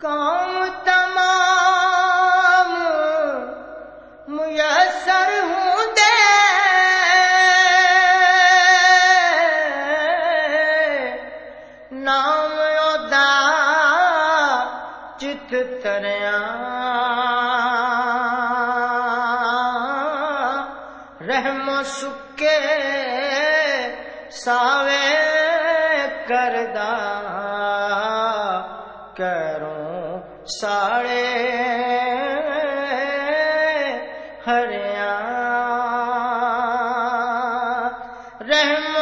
کام تمام ساڑے ہریا رحم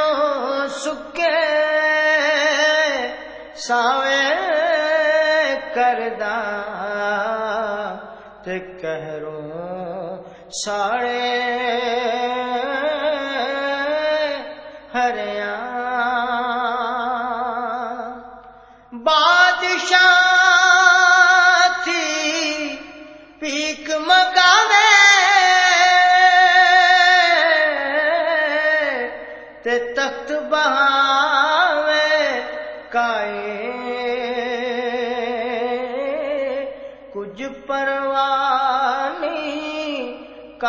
سکے ساوے کردہ تے کہروں ساڑے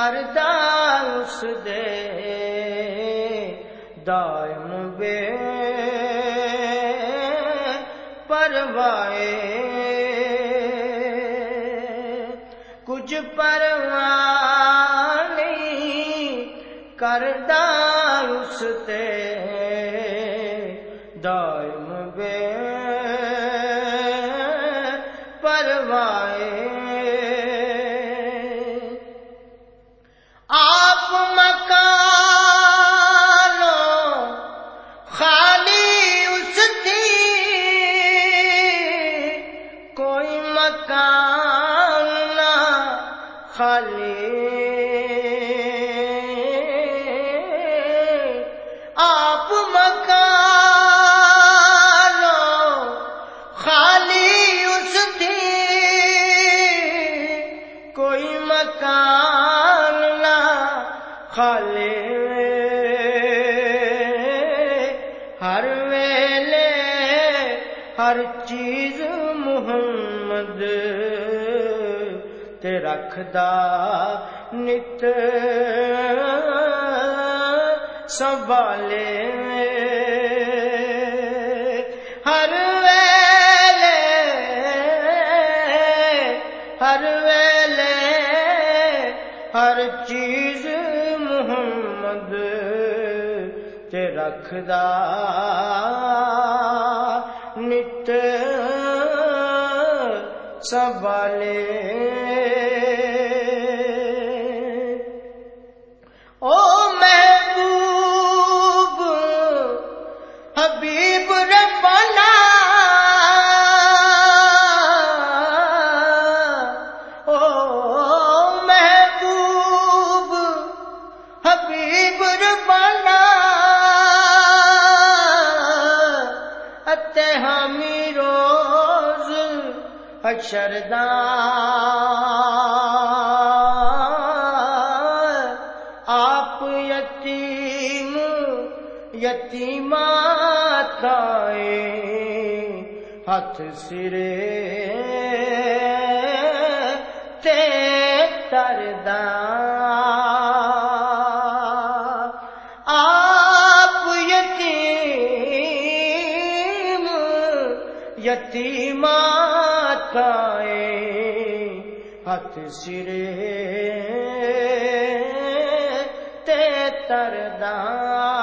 کردہ اس دے دائم بے پروائے۔ کچھ پروانی کردہ اس تے۔ رکھدا نت سنبھالے ہر ویلے ہر ویلے ہر چیز محمد تے رکھدا نت سنبھالے حشردان آپ یتیم یتیمات ہاتھ سرے تے تردان آپ سرے تے تردان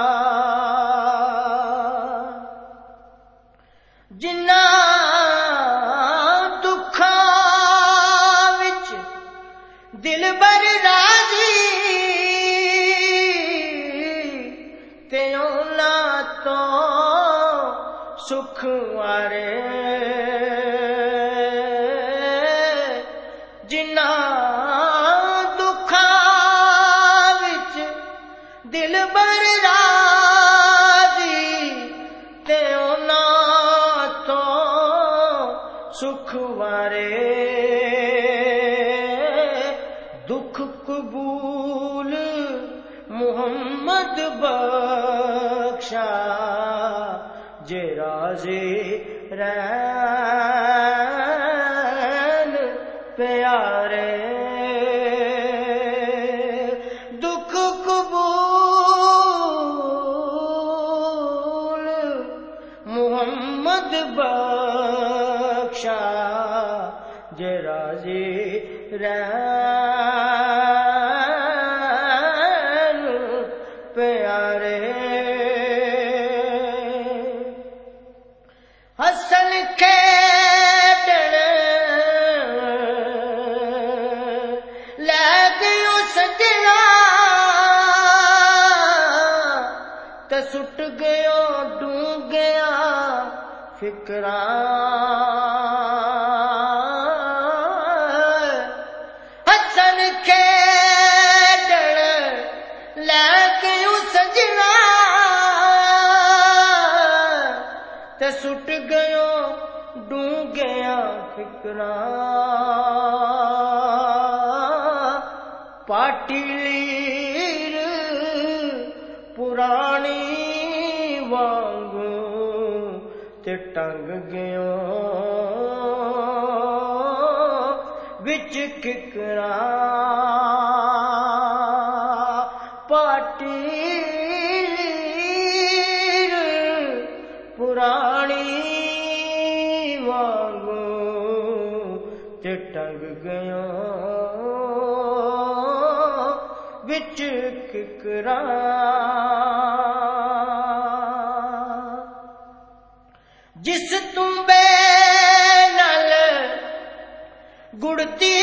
دکھ قبول محمد بخشا جے راضی رہ ٹھکرا حسن کے ڈر لے کے سجنا۔ تے سٹ گیو ڈوں گیا فکرا تنگ گیوں بچ ککرا پاٹی پرانی وانگو ٹنگ گیوں بچ ککرا گڑتی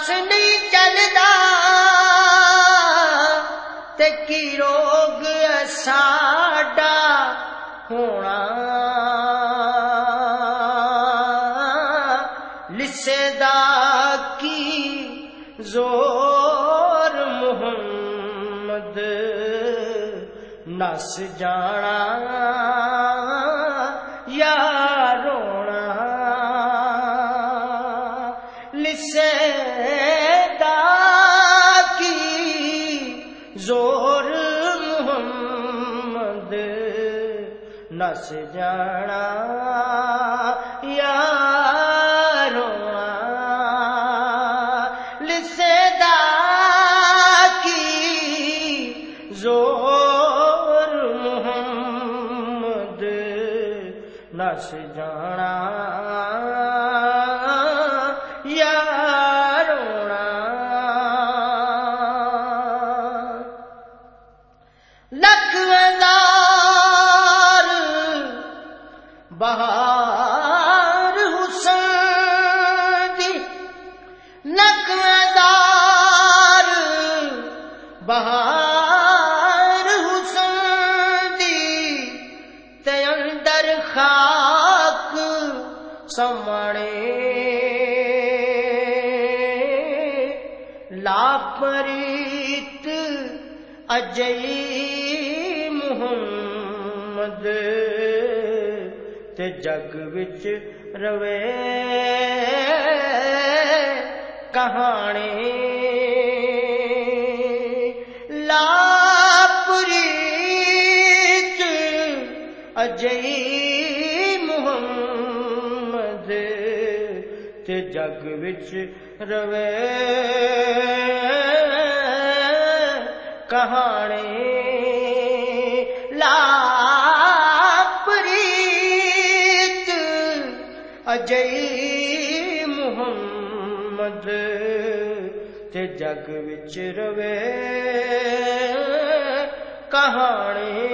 پاس نہیں چلدا تے روگ ساڈا ہونا لسدا کی زور محمد نس جانا نس جانا یا محمد تے جگ وچ روے کہانی لاپریت اجئی محمد تے جگ وچ روے کہانی وچ روے کہانی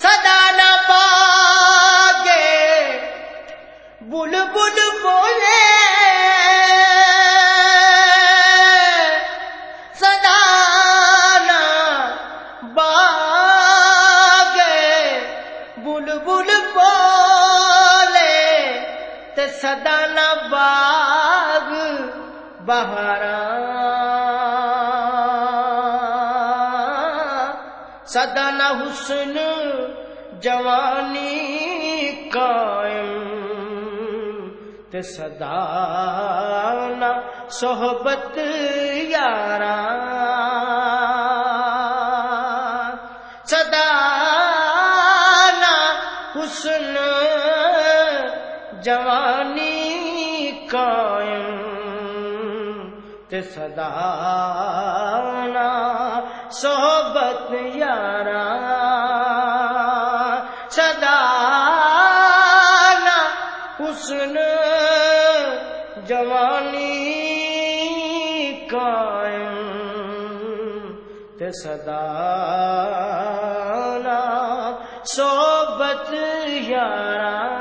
سدا نہ پاگے بل بل بولے سدا نہ باگے بل بل بولے تے سدا نہ باغ بہارا۔ سدا نہ حسن جوانی قائم تے سدا نہ صحبت یاراں تے صحبت یاراں سدا حسن جوانی قائم تے سدا صحبت یاراں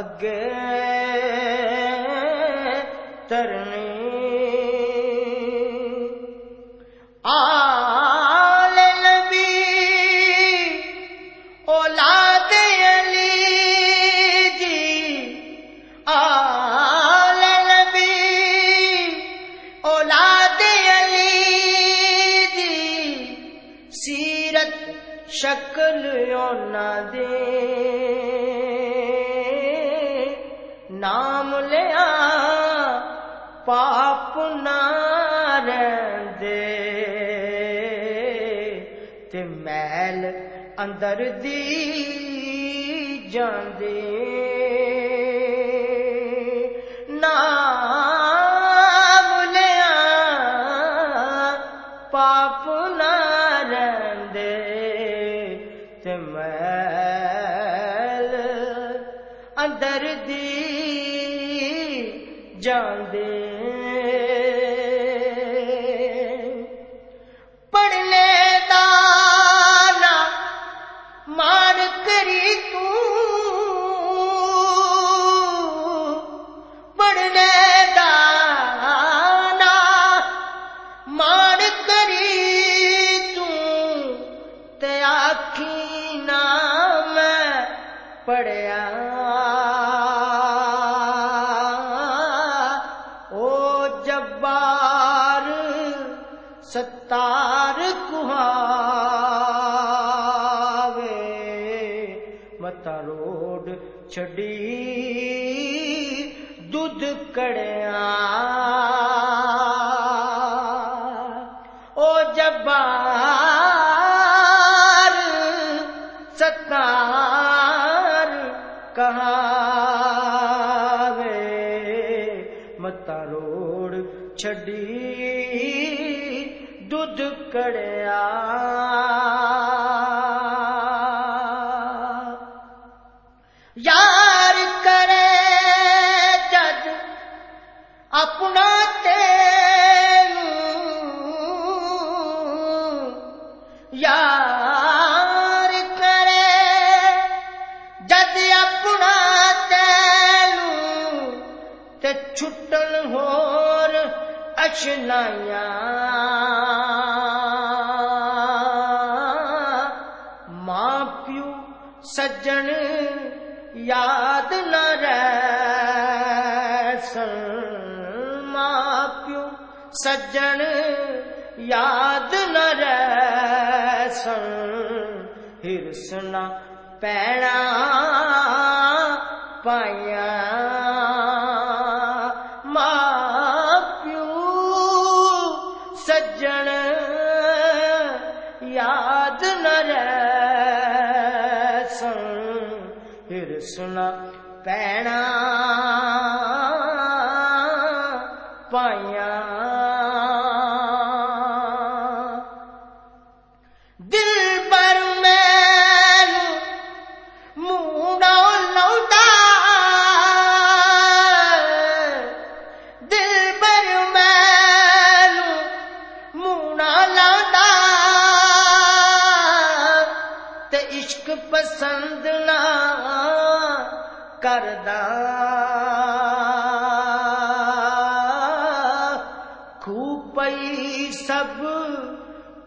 اگے ترنی اندر دی جاندے۔ نام لیا پاپ نہ رہندے۔ تے میل اندر دی جاندے۔ پڑھنے کہاں متا روڑ چڈی دودھ کڑیا سجن یاد نہ رہ ہرسنا پیڑا پایا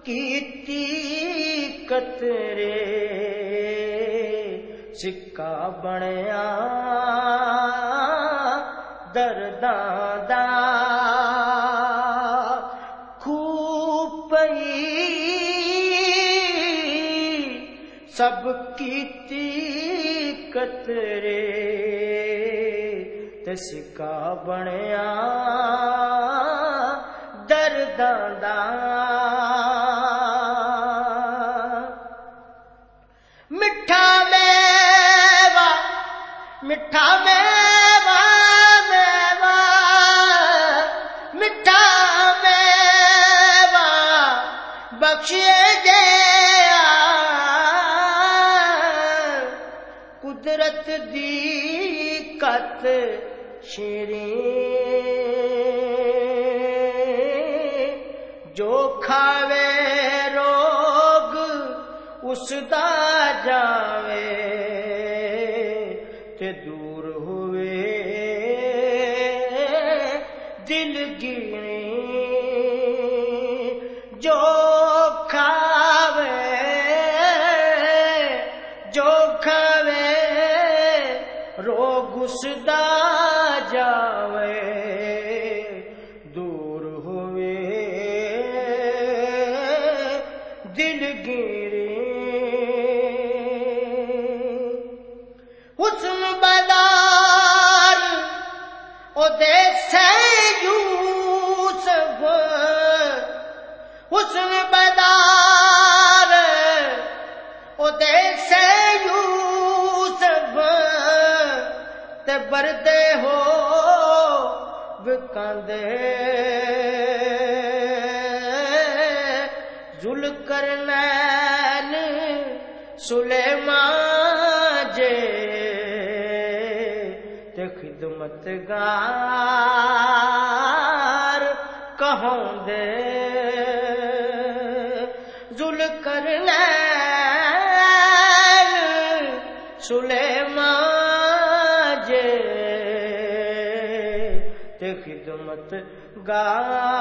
کیتی کترے سکا بنیا درداں دا کھوپئی سب کیتی کترے تسکا بنیا درداں دا مٹھا میوا میوا مٹھا میوا بخشے گیا۔ قدرت دی کت شیریں۔ جو کھاوے روگ، اس دا جاوے۔ وکاندے ذل کرنین سلیمان جے۔ تے خدمت گار کہوں دے۔ ذل کرنین سلیمان گار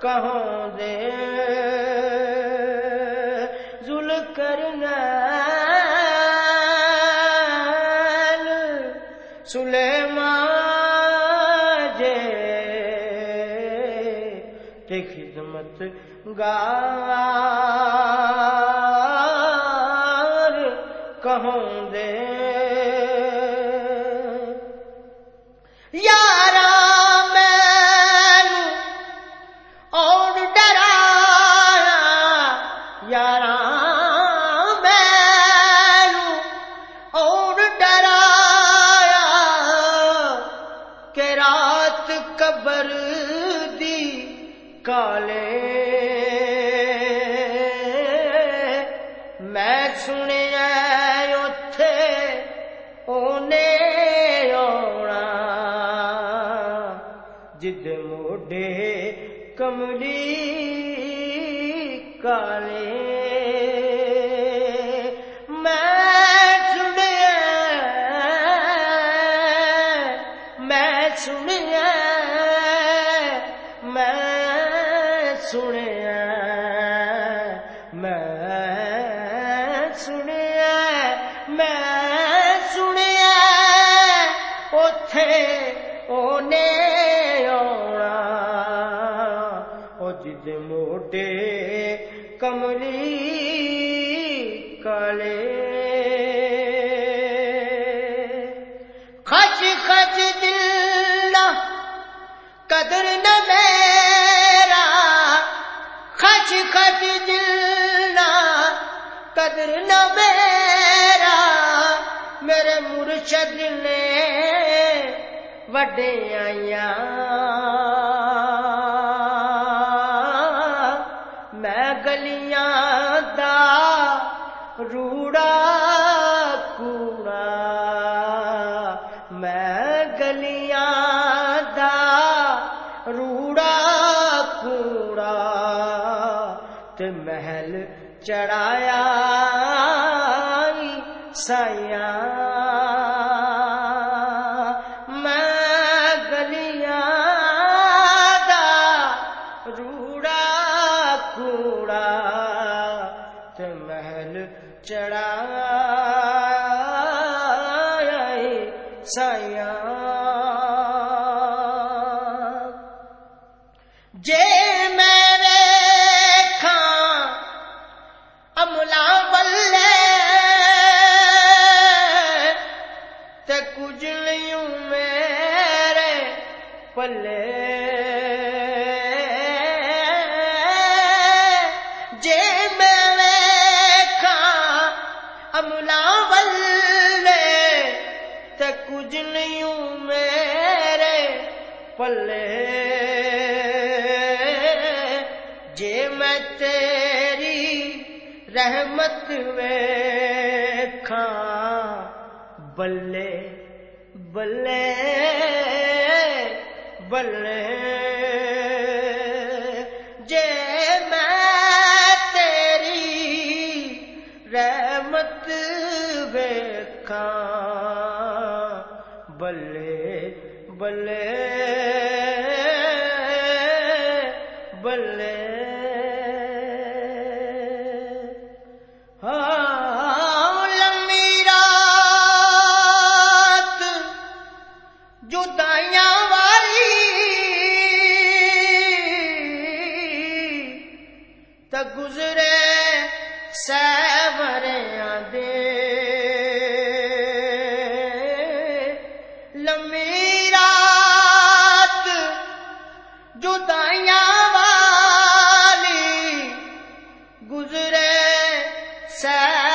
کہوں دے۔ ذل کرنا سلیمان جے۔ خدمت گار میں گلیاں دا روڑا کوڑا میں گلیاں دا روڑا کوڑا تے محل چڑھایا سائیاں رحمت میں بلے بلے بلے۔ جے میں تیری رحمت میں بلے بلے۔ السَّاعَةِ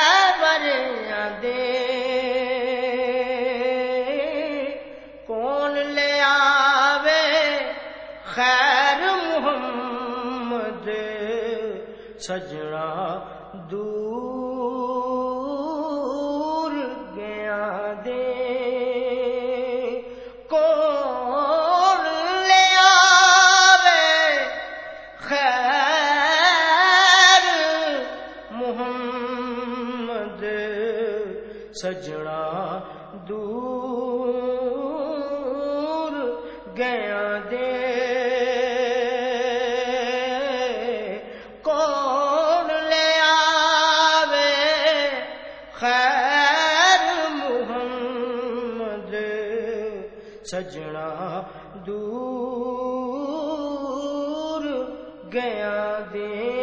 گیا دے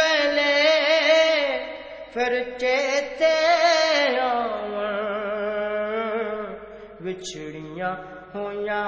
بلے فرقے تیرا بچھڑیاں ہویاں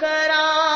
کرا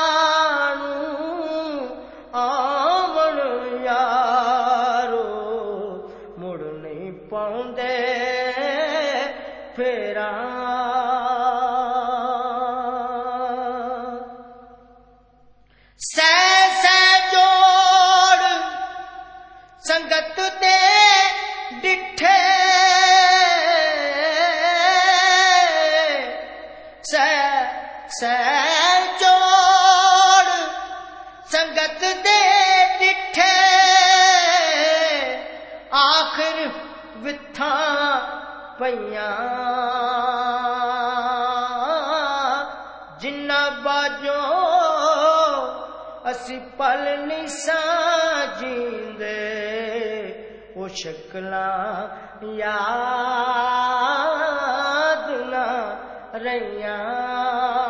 شکلا یاد نہ ریاں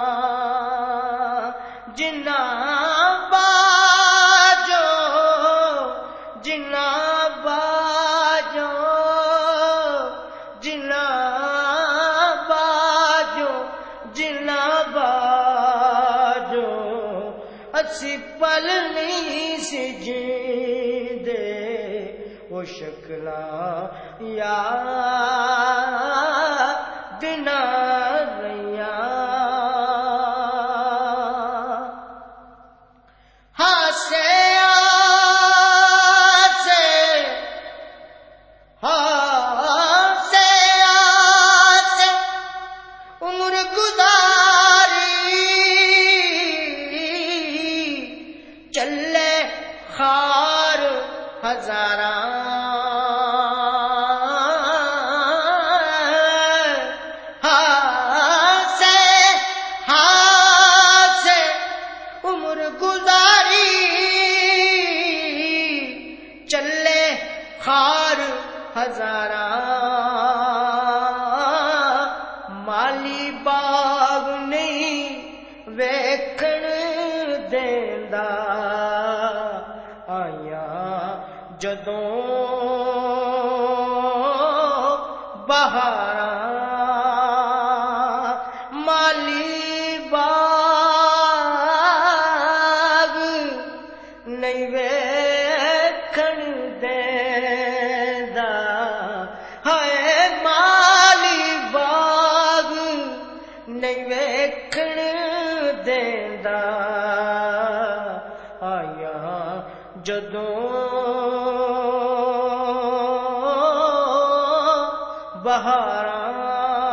ہمارا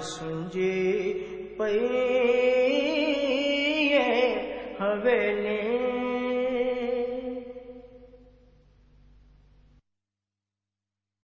sunje